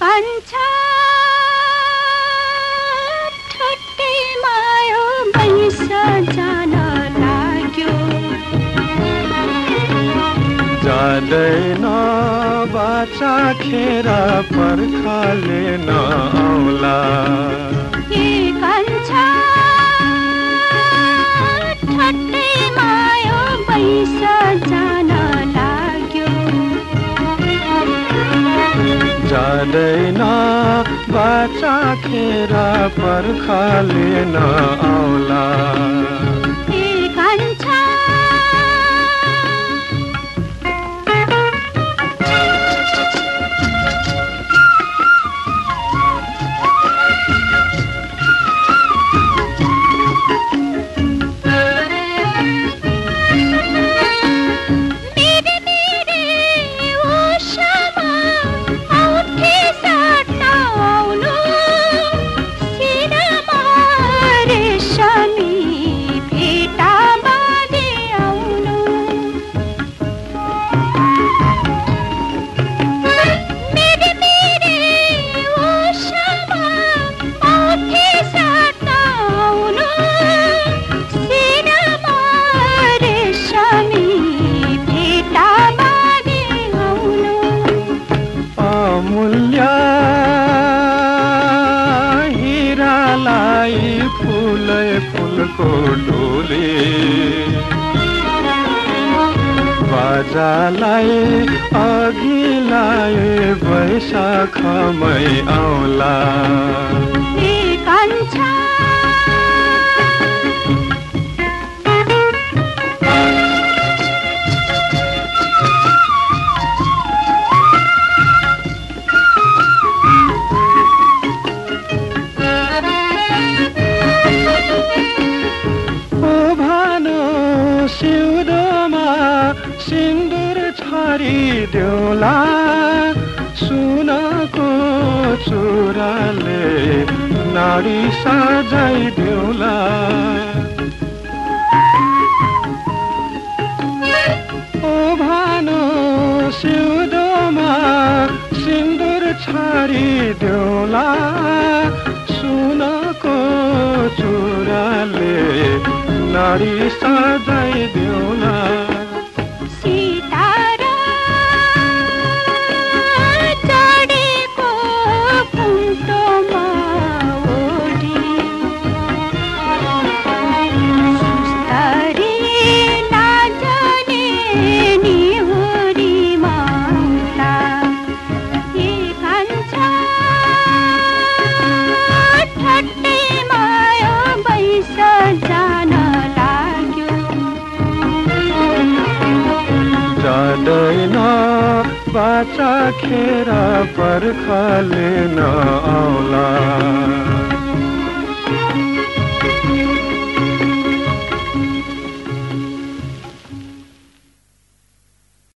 कान्छ ठट्टैमा यो बैस जान लाग्यो जाँदैन बाचा खेर पर्खाले नआउला। ए कान्छ जाँदैन बाचा खेर पर्खाले नआउला अमूल्य हिरालाई फुलै फुलको डोले। बाजालाई अघि लाए वैशाखमै आउला। सिन्दुर छरिदेऊला सुनको चुराले नाडी सजाइदेऊला ओ भानो सिउँदोमा सिन्दुर छरिदेऊला सुनको चुराले नाडी सजाइदेऊला बाचा खेर पर्खाले नआउला